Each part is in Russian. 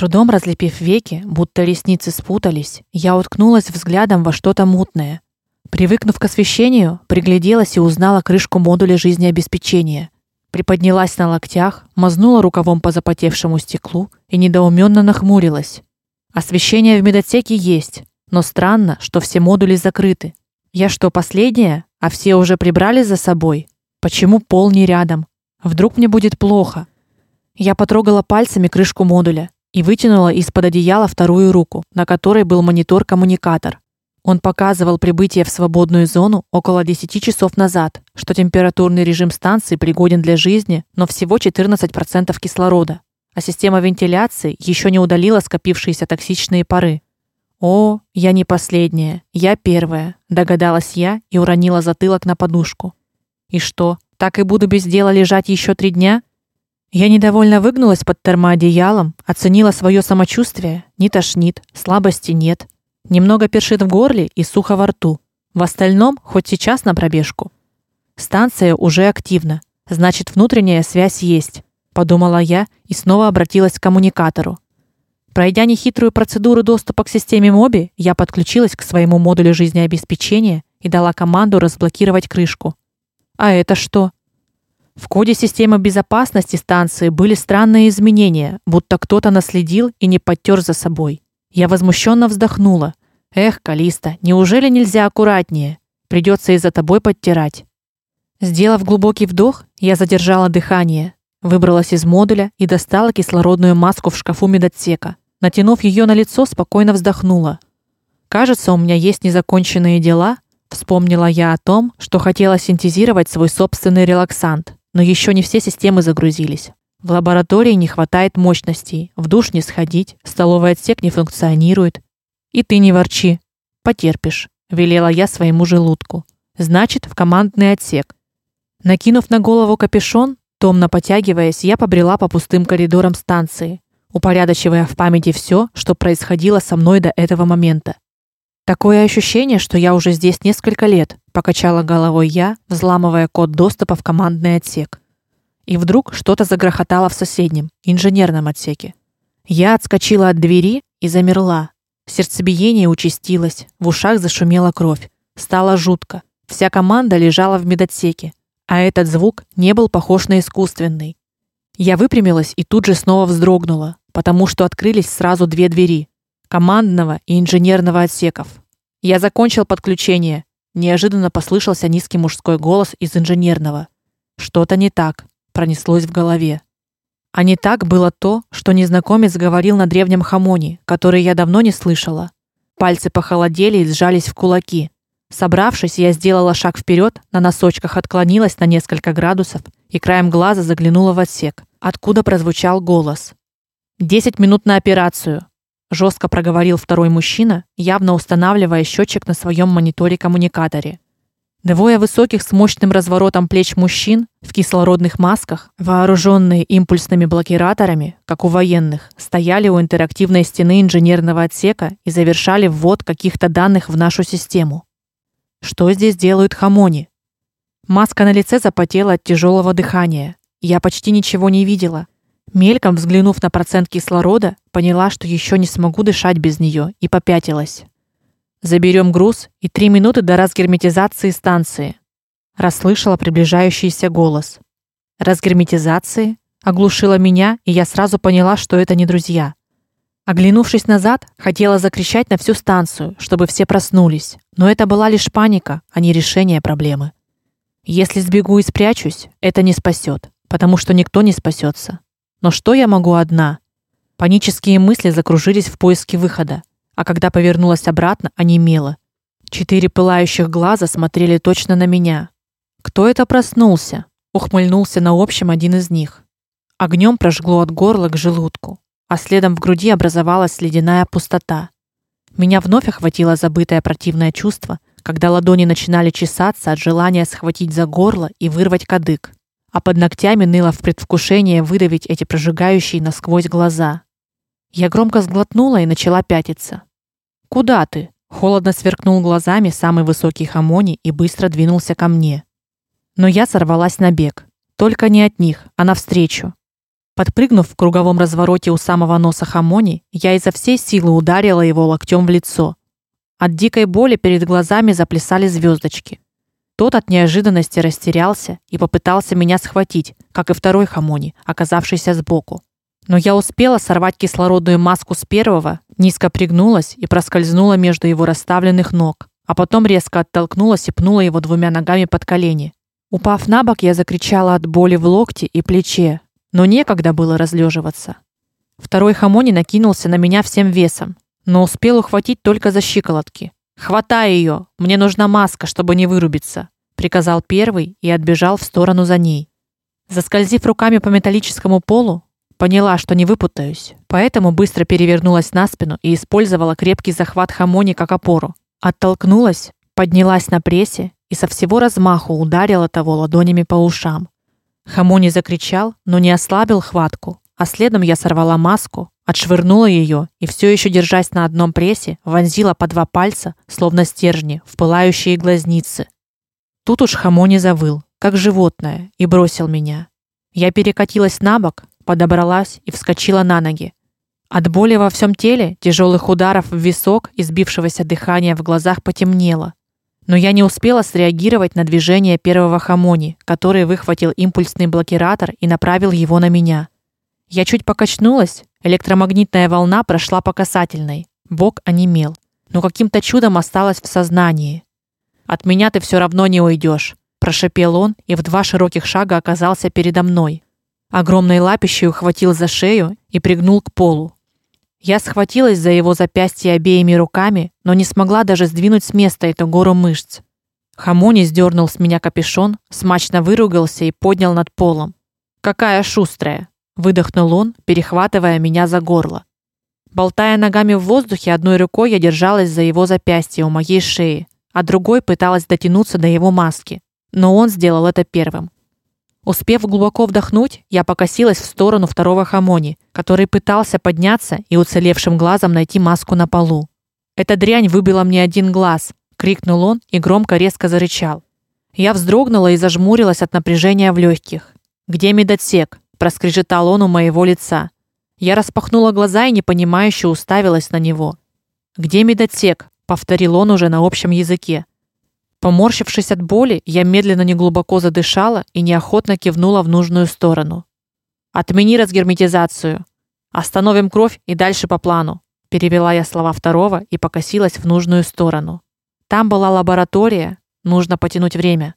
трудом разлепив веки, будто ресницы спутались, я уткнулась взглядом во что-то мутное. Привыкнув к освещению, пригляделась и узнала крышку модуля жизнеобеспечения. Приподнялась на локтях, мазнула рукавом по запотевшему стеклу и недоуменно нахмурилась. Освещение в медотсеке есть, но странно, что все модули закрыты. Я что, последняя, а все уже прибрали за собой? Почему пол не рядом? Вдруг мне будет плохо? Я потрогала пальцами крышку модуля и вытянула из-под одеяла вторую руку, на которой был монитор-коммуникатор. Он показывал прибытие в свободную зону около 10 часов назад, что температурный режим станции пригоден для жизни, но всего 14% кислорода, а система вентиляции еще не удалила скопившиеся токсичные пары. О, я не последняя, я первая, догадалась я и уронила затылок на подушку. И что, так и буду без дела лежать еще три дня? Я недовольно выгнулась под термоодеялом, оценила свое самочувствие. Не тошнит, слабости нет. Немного першит в горле и сухо во рту. В остальном хоть сейчас на пробежку. Станция уже активна, значит, внутренняя связь есть, подумала я и снова обратилась к коммуникатору. Пройдя нехитрую процедуру доступа к системе Моби, я подключилась к своему модулю жизнеобеспечения и дала команду разблокировать крышку. А это что? В коде системы безопасности станции были странные изменения, будто кто-то наследил и не подтер за собой. Я возмущенно вздохнула. Эх, Калиста, неужели нельзя аккуратнее? Придется и за тобой подтирать. Сделав глубокий вдох, я задержала дыхание, выбралась из модуля и достала кислородную маску в шкафу медотсека. Натянув ее на лицо, спокойно вздохнула. Кажется, у меня есть незаконченные дела. Вспомнила я о том, что хотела синтезировать свой собственный релаксант, но еще не все системы загрузились. В лаборатории не хватает мощностей, в душ не сходить, столовый отсек не функционирует. И ты не ворчи, потерпишь, велела я своему желудку. Значит, в командный отсек. Накинув на голову капюшон, томно потягиваясь, я побрела по пустым коридорам станции, упорядочивая в памяти все, что происходило со мной до этого момента. Такое ощущение, что я уже здесь несколько лет, покачала головой я, взламывая код доступа в командный отсек. И вдруг что-то загрохотало в соседнем, инженерном отсеке. Я отскочила от двери и замерла. Сердцебиение участилось, в ушах зашумела кровь. Стало жутко. Вся команда лежала в медотсеке, а этот звук не был похож на искусственный. Я выпрямилась и тут же снова вздрогнула, потому что открылись сразу две двери командного и инженерного отсеков. Я закончил подключение. Неожиданно послышался низкий мужской голос из инженерного. Что-то не так пронеслось в голове. А не так было то, что незнакомец говорил на древнем хамоне, который я давно не слышала. Пальцы похолодели и сжались в кулаки. Собравшись, я сделала шаг вперед, на носочках отклонилась на несколько градусов и краем глаза заглянула в отсек, откуда прозвучал голос. «Десять минут на операцию», жестко проговорил второй мужчина, явно устанавливая счетчик на своем мониторе-коммуникаторе. Двое высоких с мощным разворотом плеч мужчин в кислородных масках, вооруженные импульсными блокираторами, как у военных, стояли у интерактивной стены инженерного отсека и завершали ввод каких-то данных в нашу систему. Что здесь делают хамони? Маска на лице запотела от тяжелого дыхания. Я почти ничего не видела. Мельком взглянув на процент кислорода, поняла, что еще не смогу дышать без нее, и попятилась. Заберем груз и три минуты до разгерметизации станции. Расслышала приближающийся голос. Разгерметизации оглушила меня, и я сразу поняла, что это не друзья. Оглянувшись назад, хотела закричать на всю станцию, чтобы все проснулись, но это была лишь паника, а не решение проблемы. Если сбегу и спрячусь, это не спасет, потому что никто не спасется. Но что я могу одна? Панические мысли закружились в поиске выхода а когда повернулась обратно, онемела. Четыре пылающих глаза смотрели точно на меня. Кто это проснулся? Ухмыльнулся на общем один из них. Огнем прожгло от горла к желудку, а следом в груди образовалась ледяная пустота. Меня вновь охватило забытое противное чувство, когда ладони начинали чесаться от желания схватить за горло и вырвать кадык, а под ногтями ныло в предвкушении выдавить эти прожигающие насквозь глаза. Я громко сглотнула и начала пятиться. Куда ты? Холодно сверкнул глазами самый высокий хамони и быстро двинулся ко мне. Но я сорвалась на бег, только не от них, а навстречу. Подпрыгнув в круговом развороте у самого носа Хамони, я изо всей силы ударила его локтем в лицо. От дикой боли перед глазами заплясали звездочки. Тот от неожиданности растерялся и попытался меня схватить, как и второй Хамони, оказавшийся сбоку. Но я успела сорвать кислородную маску с первого, низко пригнулась и проскользнула между его расставленных ног, а потом резко оттолкнулась и пнула его двумя ногами под колени. Упав на бок, я закричала от боли в локте и плече, но некогда было разлеживаться. Второй Хамони накинулся на меня всем весом, но успел ухватить только за щиколотки. "Хватай ее, мне нужна маска, чтобы не вырубиться", приказал первый и отбежал в сторону за ней. Заскользив руками по металлическому полу, поняла, что не выпутаюсь, поэтому быстро перевернулась на спину и использовала крепкий захват Хамони как опору. Оттолкнулась, поднялась на прессе и со всего размаху ударила того ладонями по ушам. Хамони закричал, но не ослабил хватку, а следом я сорвала маску, отшвырнула ее и все еще держась на одном прессе, вонзила по два пальца, словно стержни, в пылающие глазницы. Тут уж Хамони завыл, как животное, и бросил меня. Я перекатилась на бок, подобралась и вскочила на ноги. От боли во всем теле, тяжелых ударов в висок и сбившегося дыхания в глазах потемнело. Но я не успела среагировать на движение первого Хамони, который выхватил импульсный блокиратор и направил его на меня. Я чуть покачнулась, электромагнитная волна прошла по касательной. Бок онемел, но каким-то чудом осталась в сознании. От меня ты все равно не уйдешь, прошепел он и в два широких шага оказался передо мной. Огромной лапищей ухватил за шею и пригнул к полу. Я схватилась за его запястье обеими руками, но не смогла даже сдвинуть с места эту гору мышц. Хамони сдернул с меня капюшон, смачно выругался и поднял над полом. Какая шустрая, выдохнул он, перехватывая меня за горло. Болтая ногами в воздухе, одной рукой я держалась за его запястье у моей шеи, а другой пыталась дотянуться до его маски. Но он сделал это первым. Успев глубоко вдохнуть, я покосилась в сторону второго хамони, который пытался подняться и уцелевшим глазом найти маску на полу. Эта дрянь выбила мне один глаз, крикнул он и громко резко зарычал. Я вздрогнула и зажмурилась от напряжения в легких. Где медотсек? Проскрежетал он у моего лица. Я распахнула глаза и непонимающе уставилась на него. Где медотсек? повторил он уже на общем языке. Поморщившись от боли, я медленно неглубоко задышала и неохотно кивнула в нужную сторону. Отмени разгерметизацию. Остановим кровь и дальше по плану, перевела я слова второго и покосилась в нужную сторону. Там была лаборатория, нужно потянуть время.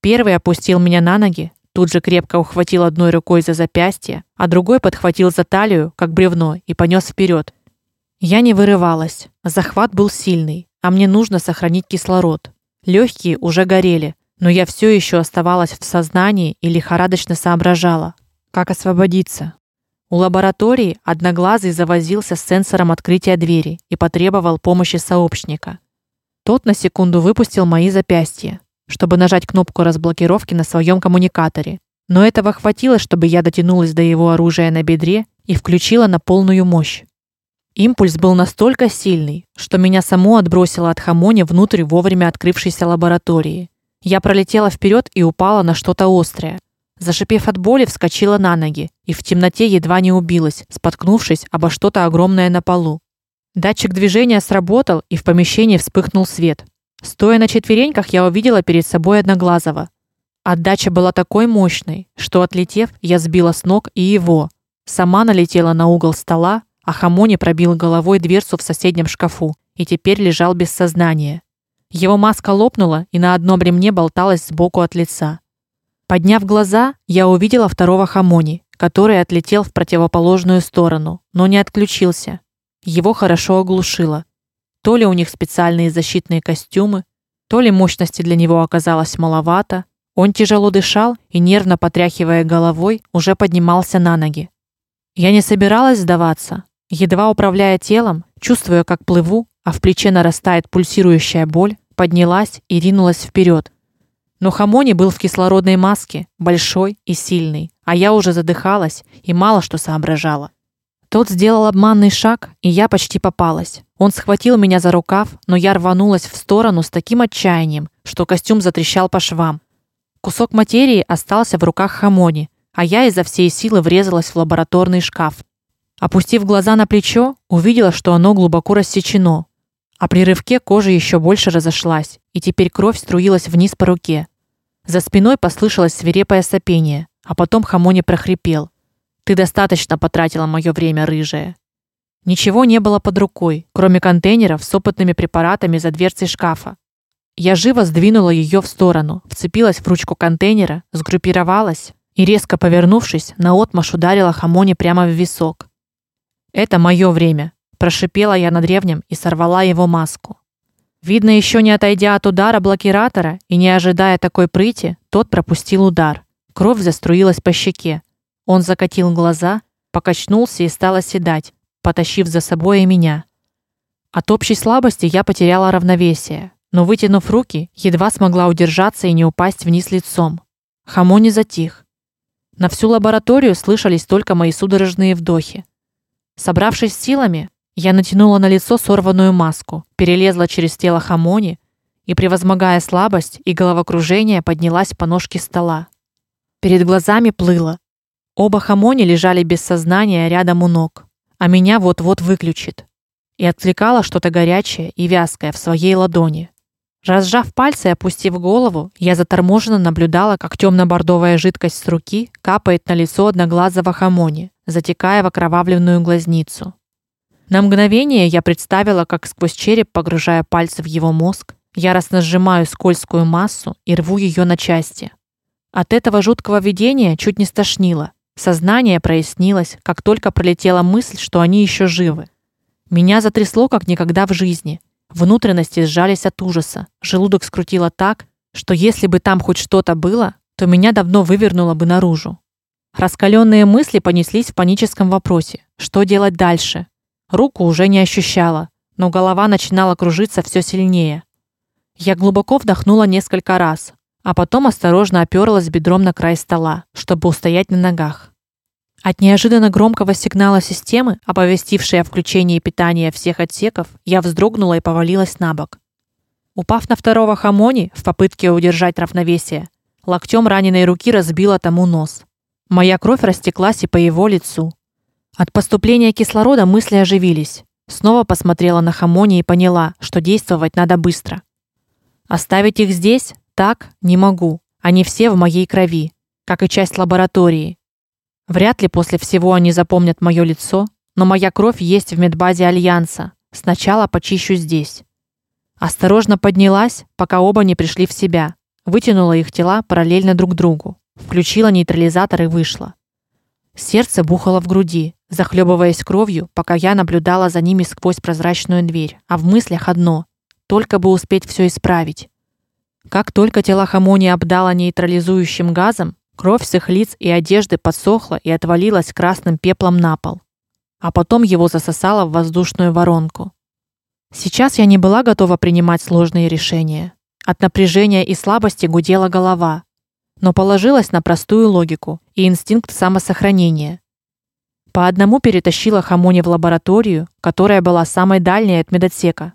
Первый опустил меня на ноги, тут же крепко ухватил одной рукой за запястье, а другой подхватил за талию, как бревно, и понес вперед. Я не вырывалась. Захват был сильный, а мне нужно сохранить кислород. Легкие уже горели, но я все еще оставалась в сознании и лихорадочно соображала, как освободиться. У лаборатории одноглазый завозился с сенсором открытия двери и потребовал помощи сообщника. Тот на секунду выпустил мои запястья, чтобы нажать кнопку разблокировки на своем коммуникаторе. Но этого хватило, чтобы я дотянулась до его оружия на бедре и включила на полную мощь. Импульс был настолько сильный, что меня само отбросило от Хамони внутрь вовремя открывшейся лаборатории. Я пролетела вперед и упала на что-то острое. Зашипев от боли, вскочила на ноги и в темноте едва не убилась, споткнувшись обо что-то огромное на полу. Датчик движения сработал, и в помещении вспыхнул свет. Стоя на четвереньках, я увидела перед собой одноглазого. Отдача была такой мощной, что отлетев, я сбила с ног и его. Сама налетела на угол стола, а Хамони пробил головой дверцу в соседнем шкафу и теперь лежал без сознания. Его маска лопнула и на одном ремне болталась сбоку от лица. Подняв глаза, я увидела второго Хамони, который отлетел в противоположную сторону, но не отключился. Его хорошо оглушило. То ли у них специальные защитные костюмы, то ли мощности для него оказалось маловато. Он тяжело дышал и нервно потряхивая головой, уже поднимался на ноги. Я не собиралась сдаваться, Едва управляя телом, чувствуя, как плыву, а в плече нарастает пульсирующая боль, поднялась и ринулась вперед. Но Хамони был в кислородной маске, большой и сильный, а я уже задыхалась и мало что соображала. Тот сделал обманный шаг, и я почти попалась. Он схватил меня за рукав, но я рванулась в сторону с таким отчаянием, что костюм затрещал по швам. Кусок материи остался в руках Хамони, а я изо всей силы врезалась в лабораторный шкаф. Опустив глаза на плечо, увидела, что оно глубоко рассечено, а при рывке кожа еще больше разошлась, и теперь кровь струилась вниз по руке. За спиной послышалось свирепое сопение, а потом Хамони прохрипел: "Ты достаточно потратила мое время, рыжая". Ничего не было под рукой, кроме контейнеров с опытными препаратами за дверцей шкафа. Я живо сдвинула ее в сторону, вцепилась в ручку контейнера, сгруппировалась и резко повернувшись, наотмашь ударила Хамони прямо в висок. Это мое время, прошипела я на древнем и сорвала его маску. Видно, еще не отойдя от удара блокиратора и не ожидая такой прыти, тот пропустил удар. Кровь заструилась по щеке. Он закатил глаза, покачнулся и стал оседать, потащив за собой и меня. От общей слабости я потеряла равновесие, но вытянув руки, едва смогла удержаться и не упасть вниз лицом. Хамони затих. На всю лабораторию слышались только мои судорожные вдохи. Собравшись силами, я натянула на лицо сорванную маску, перелезла через тело Хамони и, превозмогая слабость и головокружение, поднялась по ножке стола. Перед глазами плыло. Оба Хамони лежали без сознания рядом у ног, а меня вот-вот выключит. И отвлекало что-то горячее и вязкое в своей ладони. Разжав пальцы и опустив голову, я заторможенно наблюдала, как темно бордовая жидкость с руки капает на лицо одноглазого хамони, затекая в окровавленную глазницу. На мгновение я представила, как сквозь череп, погружая пальцы в его мозг, яростно сжимаю скользкую массу и рву ее на части. От этого жуткого видения чуть не стошнило. Сознание прояснилось, как только пролетела мысль, что они еще живы. Меня затрясло как никогда в жизни. Внутренности сжались от ужаса. Желудок скрутило так, что если бы там хоть что-то было, то меня давно вывернуло бы наружу. Раскаленные мысли понеслись в паническом вопросе: что делать дальше? Руку уже не ощущала, но голова начинала кружиться все сильнее. Я глубоко вдохнула несколько раз, а потом осторожно оперлась бедром на край стола, чтобы устоять на ногах. От неожиданно громкого сигнала системы, оповестившей о включении питания всех отсеков, я вздрогнула и повалилась на бок. Упав на второго хамони в попытке удержать равновесие, локтем раненой руки разбила тому нос. Моя кровь растеклась и по его лицу. От поступления кислорода мысли оживились. Снова посмотрела на хамони и поняла, что действовать надо быстро. Оставить их здесь так не могу. Они все в моей крови, как и часть лаборатории, Вряд ли после всего они запомнят мое лицо, но моя кровь есть в медбазе альянса. Сначала почищу здесь. Осторожно поднялась, пока оба не пришли в себя. Вытянула их тела параллельно друг другу, включила нейтрализатор и вышла. Сердце бухало в груди, захлебываясь кровью, пока я наблюдала за ними сквозь прозрачную дверь, а в мыслях одно: только бы успеть все исправить. Как только тело Хамони обдало нейтрализующим газом, Кровь с их лиц и одежды подсохла и отвалилась красным пеплом на пол, а потом его засосало в воздушную воронку. Сейчас я не была готова принимать сложные решения. От напряжения и слабости гудела голова, но положилась на простую логику и инстинкт самосохранения. По одному перетащила Хамони в лабораторию, которая была самой дальней от медотсека.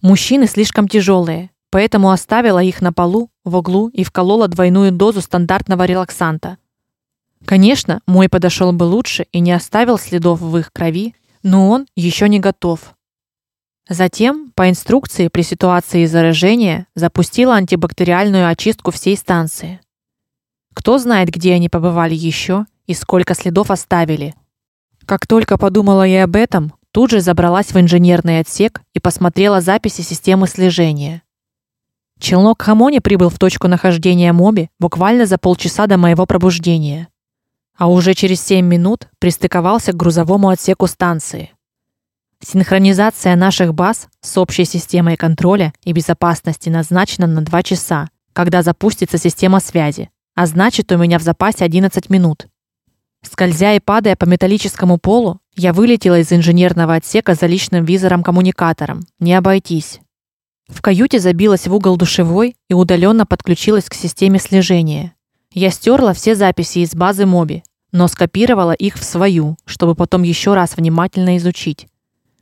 Мужчины слишком тяжелые, поэтому оставила их на полу в углу и вколола двойную дозу стандартного релаксанта. Конечно, мой подошел бы лучше и не оставил следов в их крови, но он еще не готов. Затем, по инструкции при ситуации заражения, запустила антибактериальную очистку всей станции. Кто знает, где они побывали еще и сколько следов оставили. Как только подумала я об этом, тут же забралась в инженерный отсек и посмотрела записи системы слежения. Челнок Хамони прибыл в точку нахождения Моби буквально за полчаса до моего пробуждения, а уже через 7 минут пристыковался к грузовому отсеку станции. Синхронизация наших баз с общей системой контроля и безопасности назначена на 2 часа, когда запустится система связи, а значит, у меня в запасе 11 минут. Скользя и падая по металлическому полу, я вылетела из инженерного отсека за личным визором-коммуникатором. Не обойтись. В каюте забилась в угол душевой и удаленно подключилась к системе слежения. Я стерла все записи из базы Моби, но скопировала их в свою, чтобы потом еще раз внимательно изучить.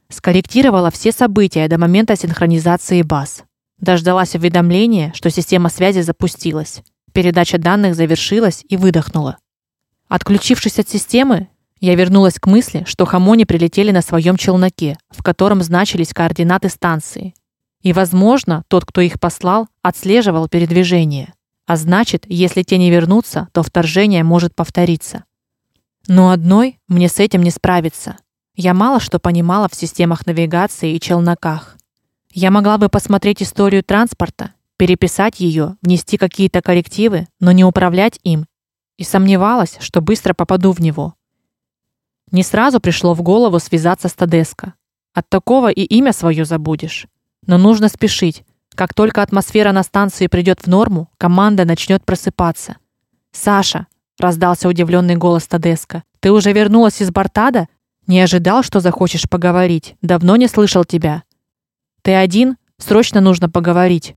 Скорректировала все события до момента синхронизации баз. Дождалась уведомления, что система связи запустилась. Передача данных завершилась и выдохнула. Отключившись от системы, я вернулась к мысли, что хамони прилетели на своем челноке, в котором значились координаты станции. И, возможно, тот, кто их послал, отслеживал передвижение. А значит, если те не вернутся, то вторжение может повториться. Но одной мне с этим не справиться. Я мало что понимала в системах навигации и челноках. Я могла бы посмотреть историю транспорта, переписать ее, внести какие-то коррективы, но не управлять им. И сомневалась, что быстро попаду в него. Не сразу пришло в голову связаться с Тадеско. От такого и имя свое забудешь. Но нужно спешить. Как только атмосфера на станции придет в норму, команда начнет просыпаться. Саша, раздался удивленный голос Тадеско. Ты уже вернулась из Бартада? Не ожидал, что захочешь поговорить. Давно не слышал тебя. Ты один? Срочно нужно поговорить.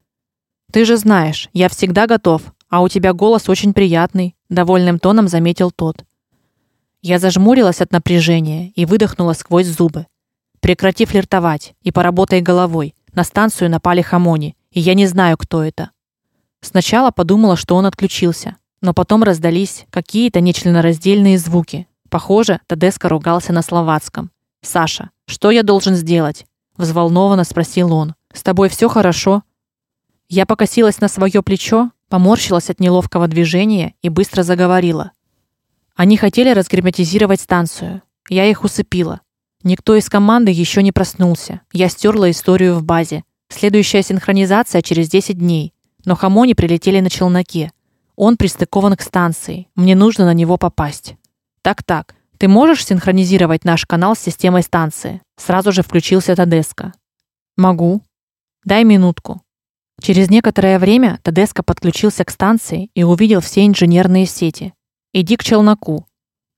Ты же знаешь, я всегда готов, а у тебя голос очень приятный, довольным тоном заметил тот. Я зажмурилась от напряжения и выдохнула сквозь зубы. Прекрати флиртовать и поработай головой. На станцию напали хамони, и я не знаю, кто это. Сначала подумала, что он отключился, но потом раздались какие-то нечленораздельные звуки. Похоже, Тадеско ругался на словацком. Саша, что я должен сделать? взволнованно спросил он. С тобой все хорошо? Я покосилась на свое плечо, поморщилась от неловкого движения и быстро заговорила. Они хотели разгерметизировать станцию. Я их усыпила. Никто из команды еще не проснулся. Я стерла историю в базе. Следующая синхронизация через 10 дней. Но хамони прилетели на челноке. Он пристыкован к станции. Мне нужно на него попасть. Так-так. Ты можешь синхронизировать наш канал с системой станции? Сразу же включился Тадеско. Могу. Дай минутку. Через некоторое время Тадеско подключился к станции и увидел все инженерные сети. Иди к челноку.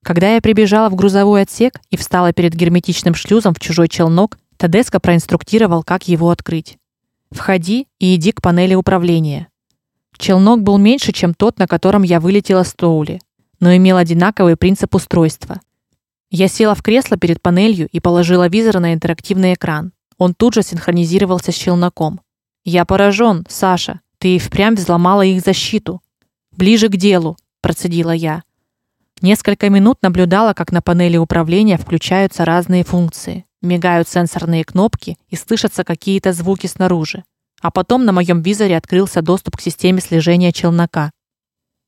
Когда я прибежала в грузовой отсек и встала перед герметичным шлюзом в чужой челнок, Тадеско проинструктировал, как его открыть. Входи и иди к панели управления. Челнок был меньше, чем тот, на котором я вылетела с Тоули, но имел одинаковый принцип устройства. Я села в кресло перед панелью и положила визор на интерактивный экран. Он тут же синхронизировался с челноком. Я поражен, Саша. Ты и впрямь взломала их защиту. Ближе к делу, процедила я. Несколько минут наблюдала, как на панели управления включаются разные функции. Мигают сенсорные кнопки и слышатся какие-то звуки снаружи. А потом на моем визоре открылся доступ к системе слежения челнока.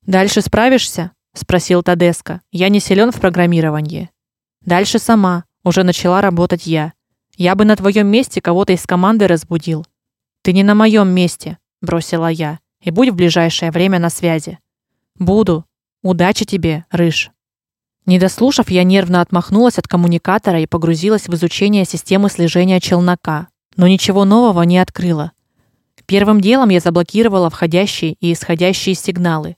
Дальше справишься? спросил Тадеско. Я не силен в программировании. Дальше сама, уже начала работать я. Я бы на твоем месте кого-то из команды разбудил. Ты не на моем месте, бросила я. И будь в ближайшее время на связи. Буду. Удачи тебе, рыж. Не дослушав, я нервно отмахнулась от коммуникатора и погрузилась в изучение системы слежения челнока, но ничего нового не открыла. Первым делом я заблокировала входящие и исходящие сигналы.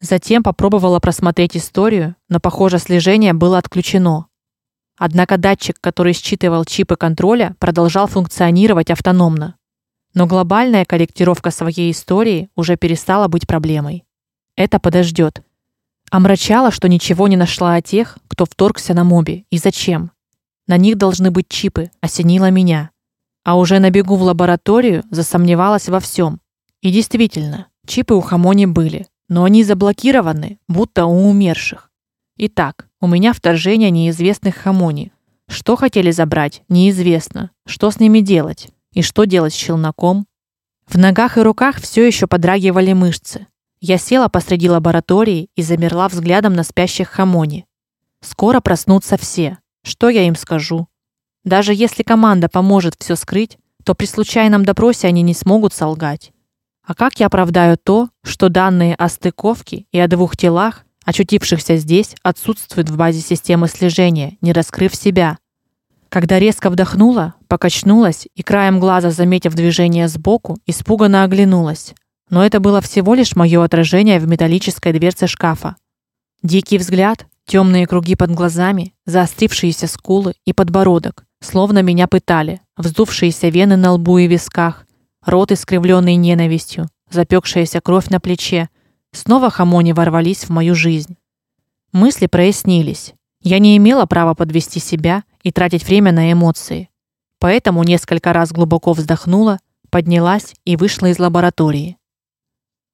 Затем попробовала просмотреть историю, но, похоже, слежение было отключено. Однако датчик, который считывал чипы контроля, продолжал функционировать автономно. Но глобальная корректировка своей истории уже перестала быть проблемой. Это подождет. Омрачало, что ничего не нашла о тех, кто вторгся на моби и зачем. На них должны быть чипы, осенило меня. А уже на бегу в лабораторию засомневалась во всем. И действительно, чипы у Хамони были, но они заблокированы, будто у умерших. Итак, у меня вторжение неизвестных Хамони. Что хотели забрать, неизвестно. Что с ними делать? И что делать с челноком? В ногах и руках все еще подрагивали мышцы. Я села посреди лаборатории и замерла взглядом на спящих хамони. Скоро проснутся все. Что я им скажу? Даже если команда поможет все скрыть, то при случайном допросе они не смогут солгать. А как я оправдаю то, что данные о стыковке и о двух телах, очутившихся здесь, отсутствуют в базе системы слежения, не раскрыв себя? Когда резко вдохнула, покачнулась и краем глаза заметив движение сбоку, испуганно оглянулась но это было всего лишь мое отражение в металлической дверце шкафа. Дикий взгляд, темные круги под глазами, заострившиеся скулы и подбородок, словно меня пытали, вздувшиеся вены на лбу и висках, рот искривленный ненавистью, запекшаяся кровь на плече. Снова хамони ворвались в мою жизнь. Мысли прояснились. Я не имела права подвести себя и тратить время на эмоции. Поэтому несколько раз глубоко вздохнула, поднялась и вышла из лаборатории.